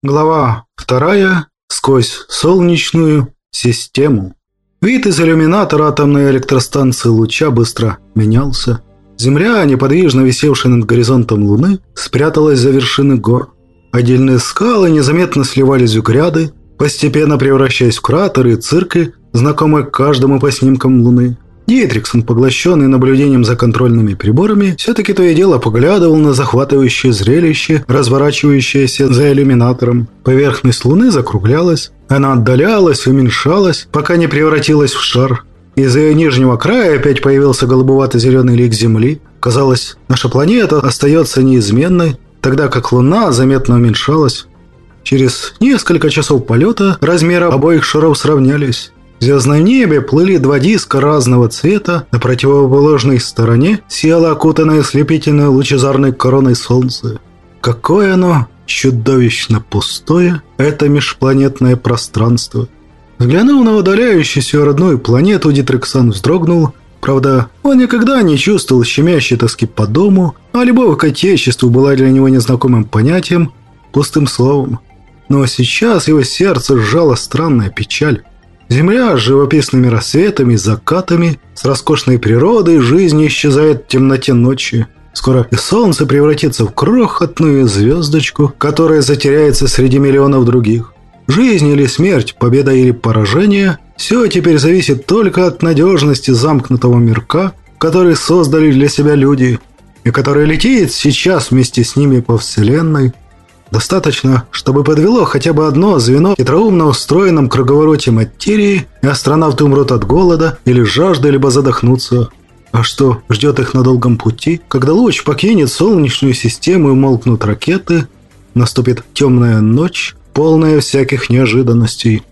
Глава вторая. Сквозь солнечную систему. Вид из иллюминатора атомной электростанции луча быстро менялся. Земля, неподвижно висевшая над горизонтом Луны, спряталась за вершины гор. Отдельные скалы незаметно сливались в гряды, постепенно превращаясь в кратеры и цирки, знакомые каждому по снимкам Луны. Дитриксон, поглощенный наблюдением за контрольными приборами, все-таки то и дело поглядывал на захватывающее зрелище, разворачивающееся за иллюминатором. Поверхность Луны закруглялась. Она отдалялась, уменьшалась, пока не превратилась в шар. Из-за ее нижнего края опять появился голубовато-зеленый лик Земли. Казалось, наша планета остается неизменной, тогда как Луна заметно уменьшалась. Через несколько часов полета размеры обоих шаров сравнялись. В звездном небе плыли два диска разного цвета, на противоположной стороне сияло окутанное слепительной лучезарной короной солнце. Какое оно чудовищно пустое, это межпланетное пространство. Взглянув на удаляющуюся родную планету, Дитриксон вздрогнул. Правда, он никогда не чувствовал щемящей тоски по дому, а любовь к отечеству была для него незнакомым понятием, пустым словом. Но сейчас его сердце сжала странная печаль. Земля с живописными рассветами, закатами, с роскошной природой, жизнь исчезает в темноте ночи. Скоро и солнце превратится в крохотную звездочку, которая затеряется среди миллионов других. Жизнь или смерть, победа или поражение – все теперь зависит только от надежности замкнутого мирка, который создали для себя люди, и который летит сейчас вместе с ними по Вселенной – Достаточно, чтобы подвело хотя бы одно звено в хитроумно устроенном круговороте материи, и астронавты умрут от голода или жажды, либо задохнутся. А что ждет их на долгом пути, когда луч покинет Солнечную систему и молкнут ракеты, наступит темная ночь, полная всяких неожиданностей.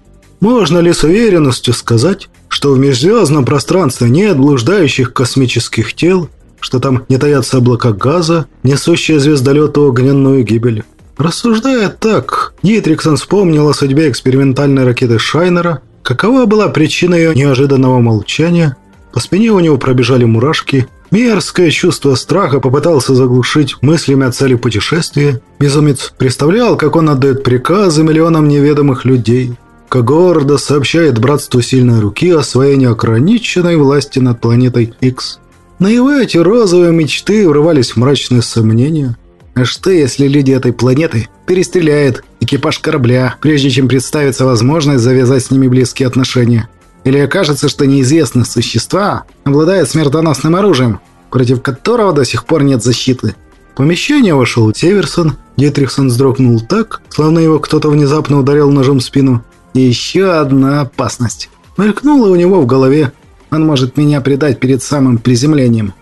Можно ли с уверенностью сказать, что в межзвездном пространстве нет блуждающих космических тел, что там не таятся облака газа, несущие звездолету огненную гибель? Рассуждая так, Дитриксон вспомнил о судьбе экспериментальной ракеты Шайнера, какова была причина ее неожиданного молчания. По спине у него пробежали мурашки. Мерзкое чувство страха попытался заглушить мыслями о цели путешествия. Безумец представлял, как он отдает приказы миллионам неведомых людей. Как гордо сообщает братству сильной руки о своей неограниченной власти над планетой X. На его эти розовые мечты врывались мрачные сомнения – а что, если люди этой планеты перестреляют экипаж корабля, прежде чем представится возможность завязать с ними близкие отношения? Или окажется, что неизвестные существа обладают смертоносным оружием, против которого до сих пор нет защиты? В помещение вошел Северсон. Дитрихсон вздрогнул так, словно его кто-то внезапно ударил ножом в спину. И еще одна опасность. Мелькнула у него в голове. Он может меня предать перед самым приземлением.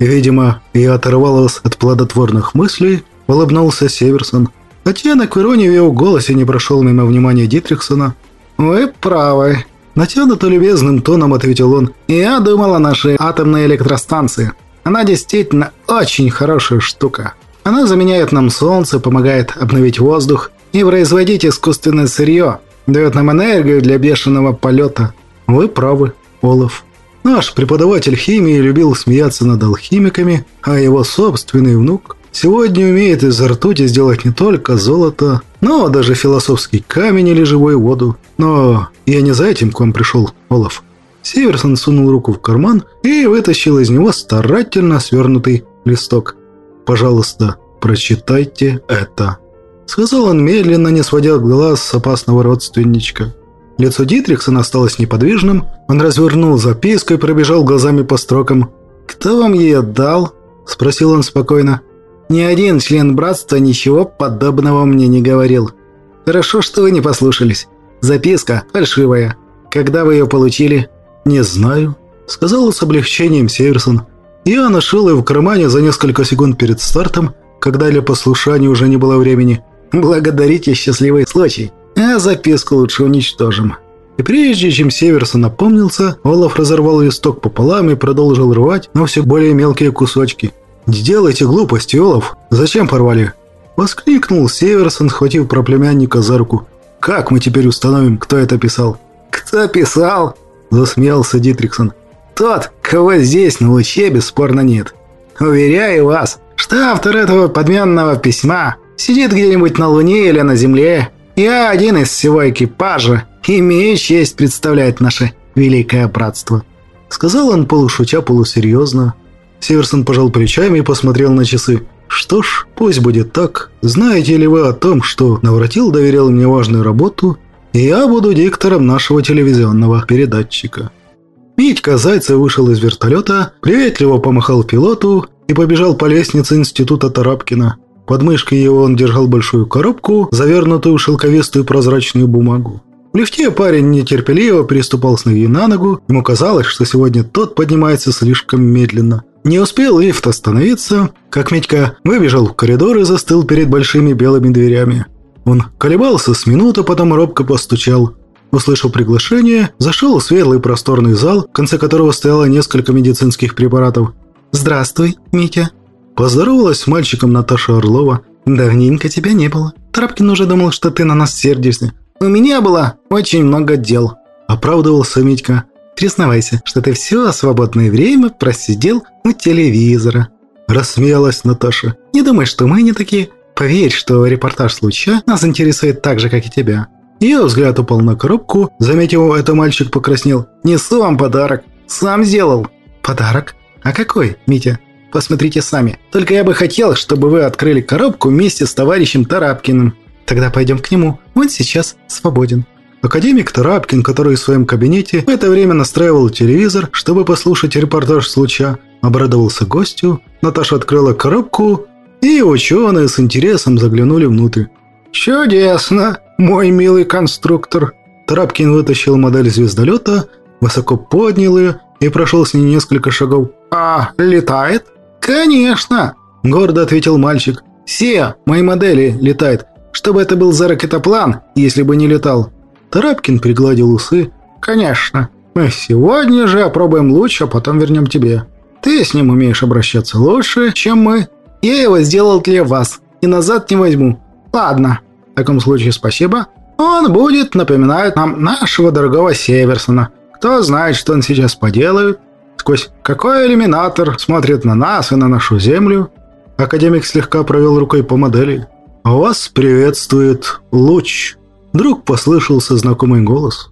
Видимо, я оторвалась от плодотворных мыслей, улыбнулся Северсон. Оттенок иронии в его голосе не прошел мимо внимания Дитрихсона. «Вы правы», – натянуто любезным тоном ответил он. «Я думал о нашей атомной электростанции. Она действительно очень хорошая штука. Она заменяет нам солнце, помогает обновить воздух и производить искусственное сырье, дает нам энергию для бешеного полета. Вы правы, Олаф». Наш преподаватель химии любил смеяться над алхимиками, а его собственный внук сегодня умеет из ртути сделать не только золото, но даже философский камень или живую воду. Но я не за этим к вам пришел, Олаф. Северсон сунул руку в карман и вытащил из него старательно свернутый листок. «Пожалуйста, прочитайте это», — сказал он медленно, не сводя глаз с опасного родственничка. Лицо Дитриксона осталось неподвижным. Он развернул записку и пробежал глазами по строкам. «Кто вам ее дал?» – спросил он спокойно. «Ни один член братства ничего подобного мне не говорил. Хорошо, что вы не послушались. Записка фальшивая. Когда вы ее получили?» «Не знаю», – сказал с облегчением Северсон. Я нашел ее в кармане за несколько секунд перед стартом, когда для послушания уже не было времени. «Благодарите счастливый случай», а записку лучше уничтожим». И прежде чем Северсон напомнился, Олаф разорвал листок пополам и продолжил рвать на все более мелкие кусочки. «Не делайте глупости, Олаф! Зачем порвали?» Воскликнул Северсон, схватив про племянника за руку. «Как мы теперь установим, кто это писал?» «Кто писал?» Засмеялся Дитриксон. «Тот, кого здесь на луче бесспорно нет. Уверяю вас, что автор этого подменного письма Сидит где-нибудь на Луне или на Земле. Я один из всего экипажа. Имею честь представлять наше великое братство». Сказал он полушутя, полусерьезно. Северсон пожал плечами и посмотрел на часы. «Что ж, пусть будет так. Знаете ли вы о том, что Навратил доверял мне важную работу, я буду диктором нашего телевизионного передатчика?» Митька Зайцев вышел из вертолета, приветливо помахал пилоту и побежал по лестнице института Тарапкина. Под мышкой его он держал большую коробку, завернутую в шелковистую прозрачную бумагу. В лифте парень нетерпеливо переступал с ноги на ногу. Ему казалось, что сегодня тот поднимается слишком медленно. Не успел лифт остановиться, как Митька выбежал в коридор и застыл перед большими белыми дверями. Он колебался с минуты, потом робко постучал. Услышал приглашение, зашел в светлый просторный зал, в конце которого стояло несколько медицинских препаратов. «Здравствуй, Митя», Поздоровалась с мальчиком Наташа Орлова. «Давненько тебя не было. Трапкин уже думал, что ты на нас сердишься. У меня было очень много дел», – оправдывался Митька. «Признавайся, что ты все свободное время просидел у телевизора». Рассмеялась Наташа. «Не думай, что мы не такие. Поверь, что репортаж случая нас интересует так же, как и тебя». Ее взгляд упал на коробку. Заметив это, мальчик покраснел. «Несу вам подарок. Сам сделал». «Подарок? А какой, Митя?» Посмотрите сами. Только я бы хотел, чтобы вы открыли коробку вместе с товарищем Тарапкиным. Тогда пойдем к нему. Он сейчас свободен». Академик Тарапкин, который в своем кабинете в это время настраивал телевизор, чтобы послушать репортаж случая, обрадовался гостю. Наташа открыла коробку, и ученые с интересом заглянули внутрь. «Чудесно, мой милый конструктор!» Тарапкин вытащил модель звездолета, высоко поднял ее и прошел с ней несколько шагов. «А, летает?» «Конечно!» – гордо ответил мальчик. «Все мои модели летают, чтобы это был за ракетоплан, если бы не летал». Тарапкин пригладил усы. «Конечно. Мы сегодня же опробуем луч, а потом вернем тебе. Ты с ним умеешь обращаться лучше, чем мы. Я его сделал для вас и назад не возьму. Ладно, в таком случае спасибо. Он будет напоминать нам нашего дорогого Северсона. Кто знает, что он сейчас поделает. Сквозь какой иллюминатор смотрит на нас и на нашу Землю? Академик слегка провел рукой по модели. «Вас приветствует луч!» Вдруг послышался знакомый голос.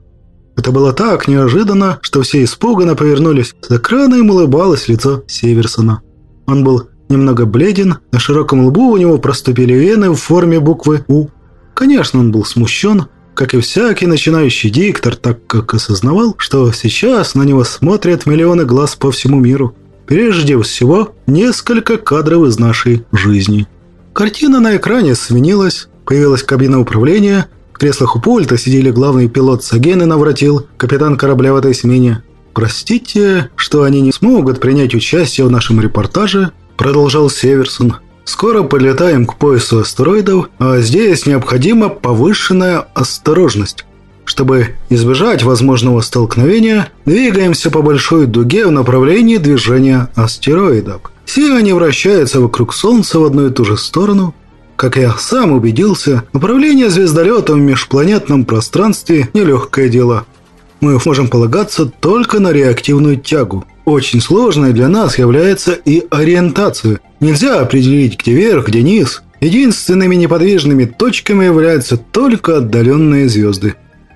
Это было так неожиданно, что все испуганно повернулись. С экрана им улыбалось лицо Северсона. Он был немного бледен, на широком лбу у него проступили вены в форме буквы «У». Конечно, он был смущен, как и всякий начинающий диктор, так как осознавал, что сейчас на него смотрят миллионы глаз по всему миру. Прежде всего, несколько кадров из нашей жизни. Картина на экране сменилась, появилась кабина управления, в креслах у пульта сидели главный пилот Саген и Навратил, капитан корабля в этой смене. «Простите, что они не смогут принять участие в нашем репортаже», продолжал Северсон. Скоро полетаем к поясу астероидов, а здесь необходима повышенная осторожность. Чтобы избежать возможного столкновения, двигаемся по большой дуге в направлении движения астероидов. Все они вращаются вокруг Солнца в одну и ту же сторону. Как я сам убедился, управление звездолетом в межпланетном пространстве – нелегкое дело. Мы можем полагаться только на реактивную тягу – очень сложной для нас является и ориентация. Нельзя определить, где верх, где низ. Единственными неподвижными точками являются только отдаленные звезды.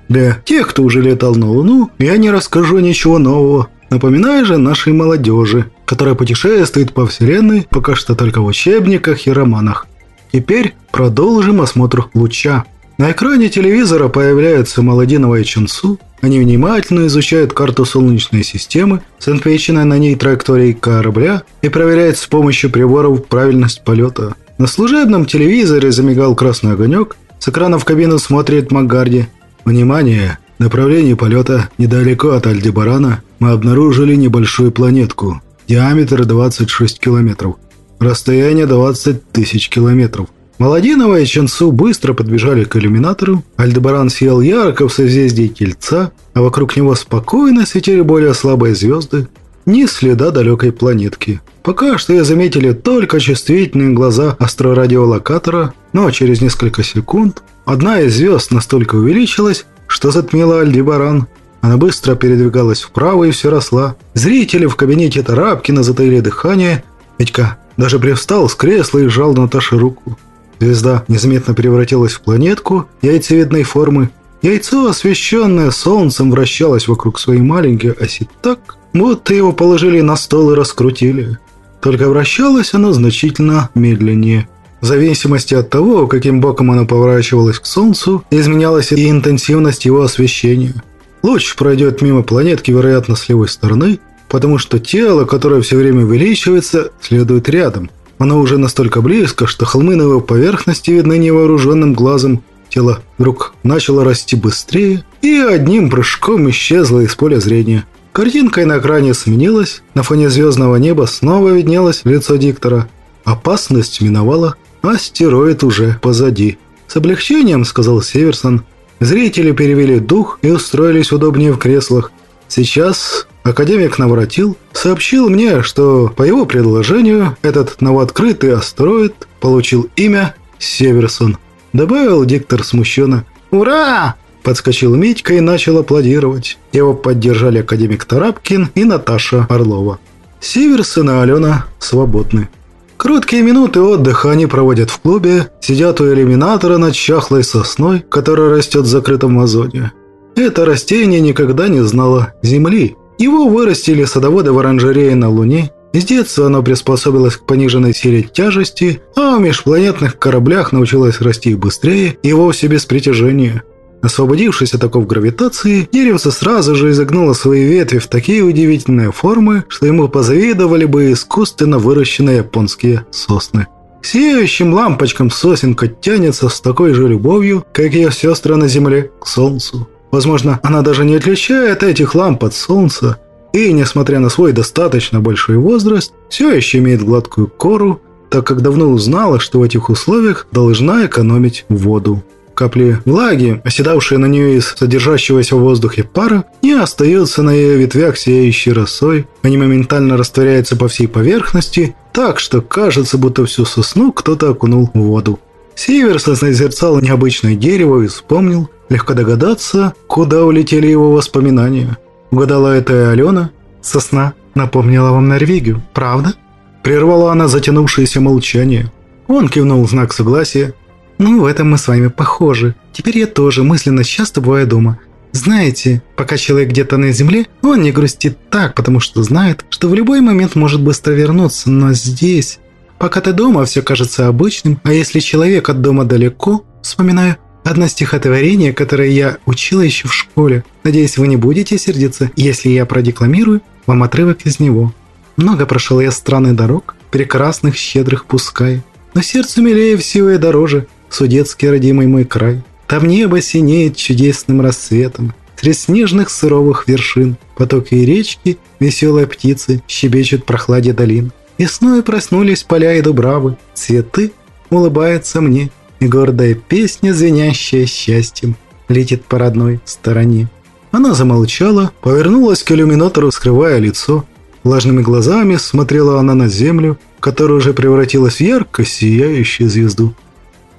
Для тех, кто уже летал на Луну, я не расскажу ничего нового. Напоминаю же нашей молодежи, которая путешествует по Вселенной пока что только в учебниках и романах. Теперь продолжим осмотр луча. На экране телевизора появляется молодиновая Чунсу, они внимательно изучают карту Солнечной системы с отмеченной на ней траекторией корабля и проверяют с помощью приборов правильность полета. На служебном телевизоре замигал красный огонек. С экрана в кабину смотрит Макгарди. «Внимание! Направление полета недалеко от Альдебарана мы обнаружили небольшую планетку. Диаметр 26 километров. Расстояние 20 тысяч километров. Маладинова и Чансу быстро подбежали к иллюминатору. Альдебаран съел ярко в созвездии Тельца, а вокруг него спокойно светили более слабые звезды. Ни следа далекой планетки. Пока что я заметили только чувствительные глаза астрорадиолокатора, но через несколько секунд одна из звезд настолько увеличилась, что затмила Альдебаран. Она быстро передвигалась вправо и все росла. Зрители в кабинете Тарапкина затаили дыхание. Митька даже привстал с кресла и сжал Наташе руку. Звезда незаметно превратилась в планетку яйцевидной формы. Яйцо, освещенное солнцем, вращалось вокруг своей маленькой оси так, будто его положили на стол и раскрутили. Только вращалось оно значительно медленнее. В зависимости от того, каким боком оно поворачивалось к Солнцу, изменялась и интенсивность его освещения. Луч пройдет мимо планетки, вероятно, с левой стороны, потому что тело, которое все время увеличивается, следует рядом. Оно уже настолько близко, что холмы на его поверхности видны невооруженным глазом. Тело вдруг начало расти быстрее и одним прыжком исчезло из поля зрения. Картинка на экране сменилась, на фоне звездного неба снова виднелось лицо диктора. Опасность миновала, астероид уже позади. «С облегчением», — сказал Северсон. Зрители перевели дух и устроились удобнее в креслах. Сейчас Академик наворотил, сообщил мне, что по его предложению этот новооткрытый астероид получил имя Северсон. Добавил диктор смущенно. «Ура!» Подскочил Митька и начал аплодировать. Его поддержали академик Тарапкин и Наташа Орлова. Северсон и Алена свободны. Короткие минуты отдыха они проводят в клубе, сидят у иллюминатора над чахлой сосной, которая растет в закрытом озоне. Это растение никогда не знало земли, его вырастили садоводы в оранжерее на Луне. С детства оно приспособилось к пониженной силе тяжести, а в межпланетных кораблях научилось расти быстрее и вовсе без притяжения. Освободившись от оков гравитации, деревце сразу же изогнуло свои ветви в такие удивительные формы, что ему позавидовали бы искусственно выращенные японские сосны. К сияющим лампочкам сосенка тянется с такой же любовью, как ее сестры на Земле, к Солнцу. Возможно, она даже не отличает этих ламп от солнца, и, несмотря на свой достаточно большой возраст, все еще имеет гладкую кору, так как давно узнала, что в этих условиях должна экономить воду. Капли влаги, оседавшие на нее из содержащегося в воздухе пара, не остаются на ее ветвях сияющей росой. Они моментально растворяются по всей поверхности, так что кажется, будто всю сосну кто-то окунул в воду. Сиверсон созерцал необычное дерево и вспомнил, Легко догадаться, куда улетели его воспоминания. Угадала это и Алена. Сосна напомнила вам Норвегию, правда? Прервала она затянувшееся молчание. Он кивнул в знак согласия. «Ну, в этом мы с вами похожи. Теперь я тоже мысленно часто бываю дома. Знаете, пока человек где-то на земле, он не грустит так, потому что знает, что в любой момент может быстро вернуться. Но здесь, пока ты дома, все кажется обычным, а если человек от дома далеко, вспоминаю, Одно стихотворение, которое я учила еще в школе. Надеюсь, вы не будете сердиться, если я продекламирую вам отрывок из него. Много прошел я страны дорог, прекрасных, щедрых пускай. Но сердцу милее всего и дороже, судетский родимый мой край. Там небо синеет чудесным рассветом, Среди снежных суровых вершин, потоки и речки, веселые птицы щебечут прохладе долин. Весной проснулись поля и дубравы, цветы улыбаются мне – и гордая песня, звенящая счастьем, летит по родной стороне. Она замолчала, повернулась к иллюминатору, скрывая лицо. Влажными глазами смотрела она на землю, которая уже превратилась в ярко сияющую звезду.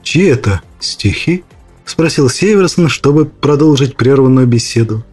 «Чьи это стихи?» – спросил Северсон, чтобы продолжить прерванную беседу.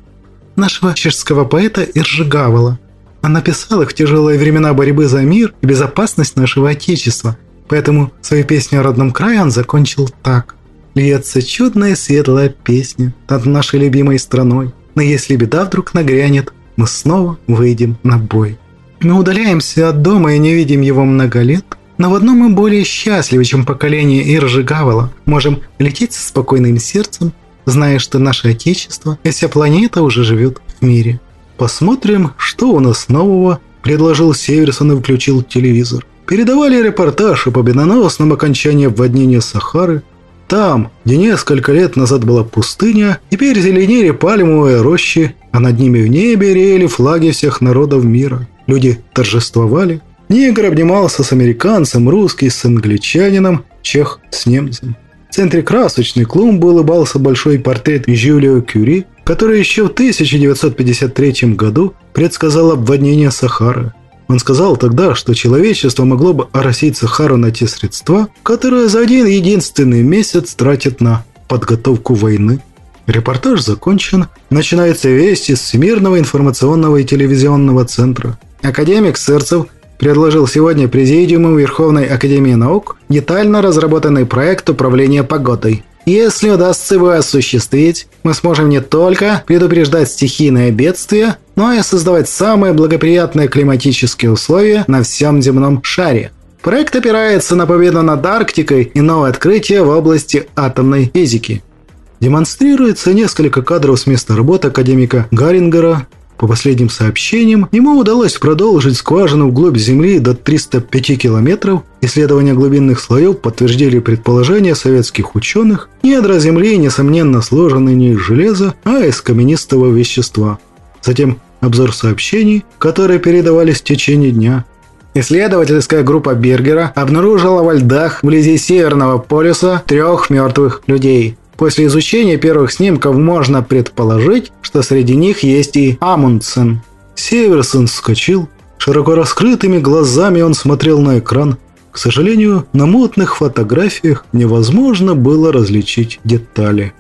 «Нашего чешского поэта Иржигавала. Он написал их в тяжелые времена борьбы за мир и безопасность нашего Отечества – Поэтому свою песню о родном крае он закончил так. «Льется чудная светлая песня над нашей любимой страной, но если беда вдруг нагрянет, мы снова выйдем на бой. Мы удаляемся от дома и не видим его много лет, но в одном мы более счастливы, чем поколение Иржи Гавала. Можем лететь со спокойным сердцем, зная, что наше Отечество и вся планета уже живет в мире. Посмотрим, что у нас нового, предложил Северсон и включил телевизор передавали репортаж о победоносном окончании обводнения Сахары. Там, где несколько лет назад была пустыня, теперь зеленели пальмовые рощи, а над ними в небе реяли флаги всех народов мира. Люди торжествовали. Негр обнимался с американцем, русский с англичанином, чех с немцем. В центре красочной клумбы улыбался большой портрет Жюлио Кюри, который еще в 1953 году предсказал обводнение Сахары. Он сказал тогда, что человечество могло бы оросить Сахару на те средства, которые за один единственный месяц тратят на подготовку войны. Репортаж закончен. Начинается весть из Всемирного информационного и телевизионного центра. Академик Сердцев предложил сегодня Президиуму Верховной Академии Наук детально разработанный проект управления погодой. Если удастся его осуществить, мы сможем не только предупреждать стихийные бедствия, но и создавать самые благоприятные климатические условия на всем земном шаре. Проект опирается на победу над Арктикой и новое открытие в области атомной физики. Демонстрируется несколько кадров с места работы академика Гарингера, по последним сообщениям, ему удалось продолжить скважину вглубь Земли до 305 километров. Исследования глубинных слоев подтвердили предположения советских ученых. Недра Земли, несомненно, сложены не из железа, а из каменистого вещества. Затем обзор сообщений, которые передавались в течение дня. Исследовательская группа Бергера обнаружила во льдах вблизи Северного полюса трех мертвых людей. После изучения первых снимков можно предположить, что среди них есть и Амундсен. Северсон вскочил. Широко раскрытыми глазами он смотрел на экран. К сожалению, на мутных фотографиях невозможно было различить детали.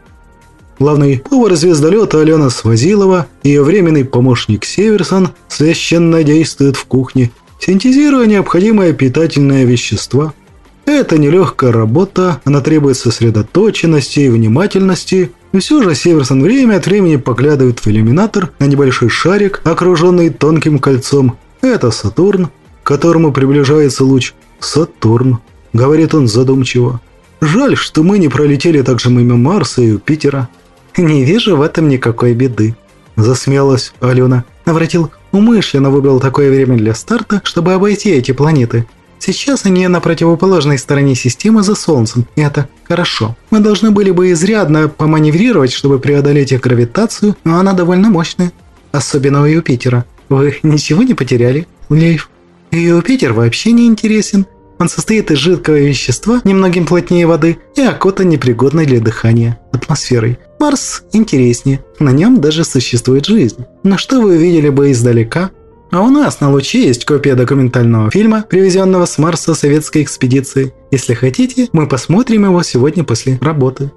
Главный повар звездолета Алена Свазилова и ее временный помощник Северсон священно действуют в кухне, синтезируя необходимые питательные вещества – это нелегкая работа, она требует сосредоточенности и внимательности. И все же Северсон время от времени поглядывает в иллюминатор на небольшой шарик, окруженный тонким кольцом. Это Сатурн, к которому приближается луч. «Сатурн», — говорит он задумчиво. «Жаль, что мы не пролетели также мимо Марса и Юпитера». «Не вижу в этом никакой беды», — засмеялась Алена. Навратил умышленно выбрал такое время для старта, чтобы обойти эти планеты. Сейчас они на противоположной стороне системы за Солнцем, и это хорошо. Мы должны были бы изрядно поманеврировать, чтобы преодолеть их гравитацию, но она довольно мощная. Особенно у Юпитера. Вы ничего не потеряли, Лейф? Юпитер вообще не интересен. Он состоит из жидкого вещества, немногим плотнее воды, и окутан непригодной для дыхания атмосферой. Марс интереснее, на нем даже существует жизнь. Но что вы увидели бы издалека? А у нас на Луче есть копия документального фильма, привезенного с Марса советской экспедиции. Если хотите, мы посмотрим его сегодня после работы.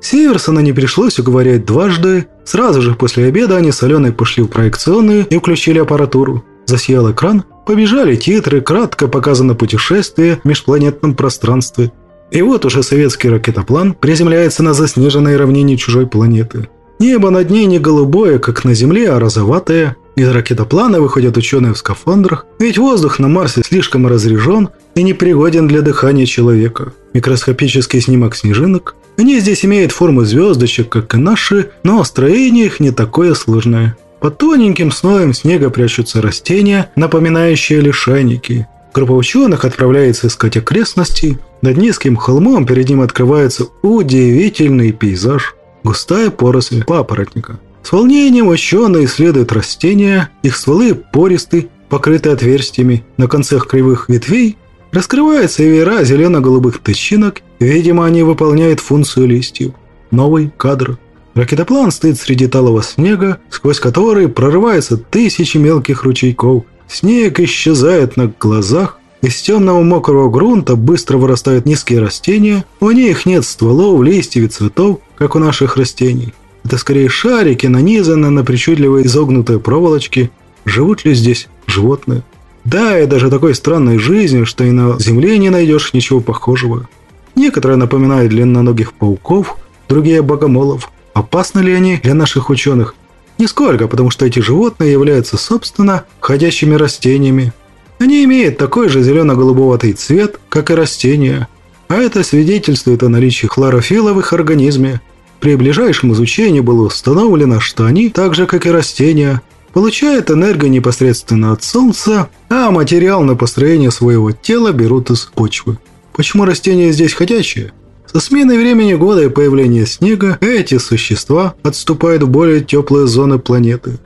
Северсона не пришлось уговорять дважды. Сразу же после обеда они с Аленой пошли в проекционную и включили аппаратуру. Засиял экран, побежали титры, кратко показано путешествие в межпланетном пространстве. И вот уже советский ракетоплан приземляется на заснеженной равнине чужой планеты. Небо над ней не голубое, как на Земле, а розоватое – из ракетоплана выходят ученые в скафандрах, ведь воздух на Марсе слишком разрежен и непригоден для дыхания человека. Микроскопический снимок снежинок. Они здесь имеют форму звездочек, как и наши, но строение их не такое сложное. Под тоненьким слоем снега прячутся растения, напоминающие лишайники. Группа ученых отправляется искать окрестности. Над низким холмом перед ним открывается удивительный пейзаж. Густая поросль папоротника. С волнением ученые исследуют растения, их стволы пористы, покрыты отверстиями. На концах кривых ветвей раскрываются веера зелено-голубых тычинок, видимо, они выполняют функцию листьев. Новый кадр. Ракетоплан стоит среди талого снега, сквозь который прорываются тысячи мелких ручейков. Снег исчезает на глазах, из темного мокрого грунта быстро вырастают низкие растения, у них нет стволов, листьев и цветов, как у наших растений. Это скорее шарики, нанизанные на причудливые изогнутые проволочки. Живут ли здесь животные? Да, и даже такой странной жизни, что и на Земле не найдешь ничего похожего. Некоторые напоминают длинноногих пауков, другие – богомолов. Опасны ли они для наших ученых? Нисколько, потому что эти животные являются, собственно, ходящими растениями. Они имеют такой же зелено-голубоватый цвет, как и растения. А это свидетельствует о наличии хлорофилла в их организме – при ближайшем изучении было установлено, что они, так же как и растения, получают энергию непосредственно от Солнца, а материал на построение своего тела берут из почвы. Почему растения здесь ходячие? Со сменой времени года и появления снега эти существа отступают в более теплые зоны планеты.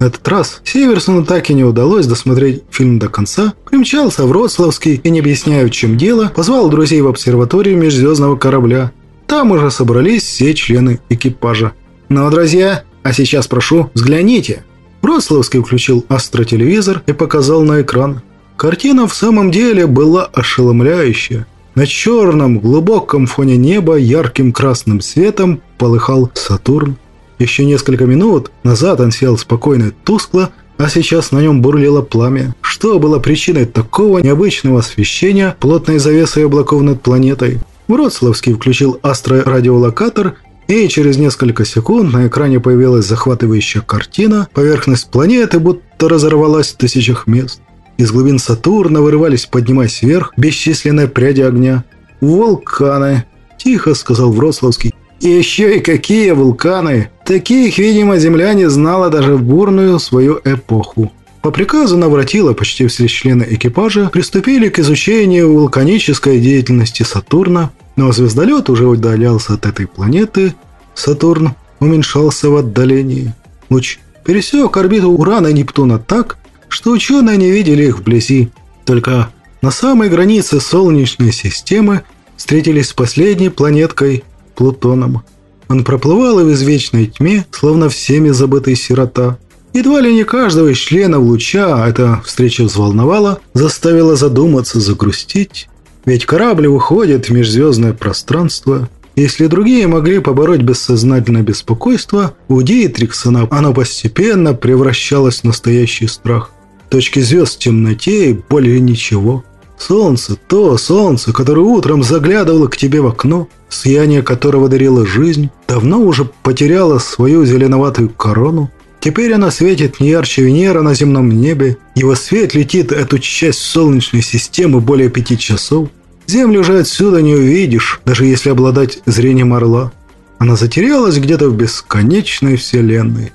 На этот раз Северсону так и не удалось досмотреть фильм до конца, примчался в Роцлавский и, не объясняя, в чем дело, позвал друзей в обсерваторию межзвездного корабля – там уже собрались все члены экипажа. «Ну, друзья, а сейчас прошу, взгляните!» Брословский включил астротелевизор и показал на экран. Картина в самом деле была ошеломляющая. На черном, глубоком фоне неба ярким красным светом полыхал Сатурн. Еще несколько минут назад он сел спокойно и тускло, а сейчас на нем бурлило пламя. Что было причиной такого необычного освещения плотной завесой облаков над планетой? Вроцлавский включил астрорадиолокатор, и через несколько секунд на экране появилась захватывающая картина. Поверхность планеты будто разорвалась в тысячах мест. Из глубин Сатурна вырывались, поднимаясь вверх, бесчисленные пряди огня. «Вулканы!» – тихо сказал Вроцлавский. И еще и какие вулканы! Таких, видимо, Земля не знала даже в бурную свою эпоху. По приказу Навратила почти все члены экипажа приступили к изучению вулканической деятельности Сатурна, но звездолет уже удалялся от этой планеты. Сатурн уменьшался в отдалении. Луч пересек орбиту Урана и Нептуна так, что ученые не видели их вблизи. Только на самой границе Солнечной системы встретились с последней планеткой Плутоном. Он проплывал и в извечной тьме, словно всеми забытый сирота. Едва ли не каждого из членов луча эта встреча взволновала, заставила задуматься, загрустить. Ведь корабль выходит в межзвездное пространство. Если другие могли побороть бессознательное беспокойство, у Дитриксона оно постепенно превращалось в настоящий страх. Точки звезд в темноте и более ничего. Солнце, то солнце, которое утром заглядывало к тебе в окно, сияние которого дарило жизнь, давно уже потеряло свою зеленоватую корону. Теперь она светит не ярче Венера на земном небе. Его свет летит эту часть Солнечной системы более пяти часов. Землю же отсюда не увидишь, даже если обладать зрением орла. Она затерялась где-то в бесконечной вселенной.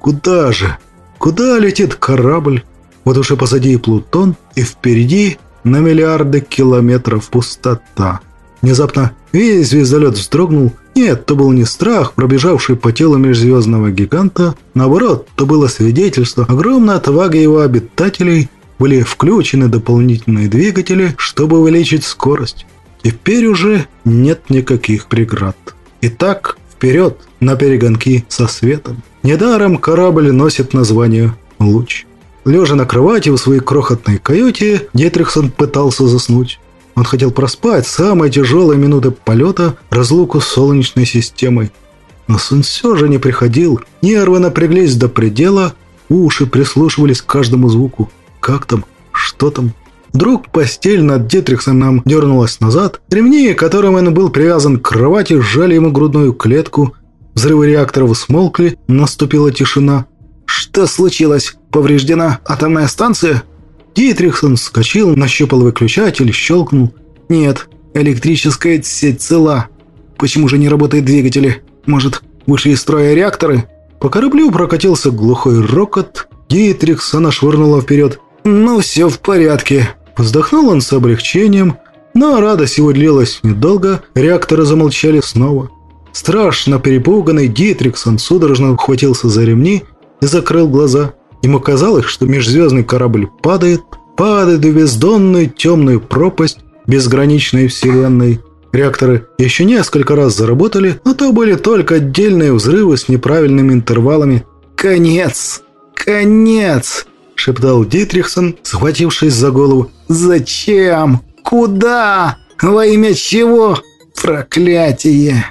Куда же? Куда летит корабль? Вот уже позади Плутон, и впереди на миллиарды километров пустота. Внезапно весь звездолет вздрогнул. Нет, то был не страх, пробежавший по телу межзвездного гиганта. Наоборот, то было свидетельство огромной отваги его обитателей. Были включены дополнительные двигатели, чтобы увеличить скорость. Теперь уже нет никаких преград. Итак, вперед, на перегонки со светом. Недаром корабль носит название «Луч». Лежа на кровати в своей крохотной каюте, Детрихсон пытался заснуть. Он хотел проспать самые тяжелые минуты полета, разлуку с Солнечной системой. Но сон все же не приходил, нервы напряглись до предела, уши прислушивались к каждому звуку. Как там? Что там? Вдруг постель над Детрихсоном дернулась назад, ремни, которым он был привязан к кровати, сжали ему грудную клетку, взрывы реакторов смолкли, наступила тишина. «Что случилось?» Повреждена атомная станция?» Дитрихсон вскочил, нащупал выключатель, щелкнул. «Нет, электрическая сеть цела. Почему же не работают двигатели? Может, вышли из строя реакторы?» По кораблю прокатился глухой рокот. Дитрихсона швырнула вперед. «Ну, все в порядке». Вздохнул он с облегчением, но радость его длилась недолго, реакторы замолчали снова. Страшно перепуганный Дитриксон судорожно ухватился за ремни и закрыл глаза. Ему казалось, что межзвездный корабль падает, падает в бездонную темную пропасть безграничной вселенной. Реакторы еще несколько раз заработали, но то были только отдельные взрывы с неправильными интервалами. «Конец! Конец!» – шептал Дитрихсон, схватившись за голову. «Зачем? Куда? Во имя чего? Проклятие!»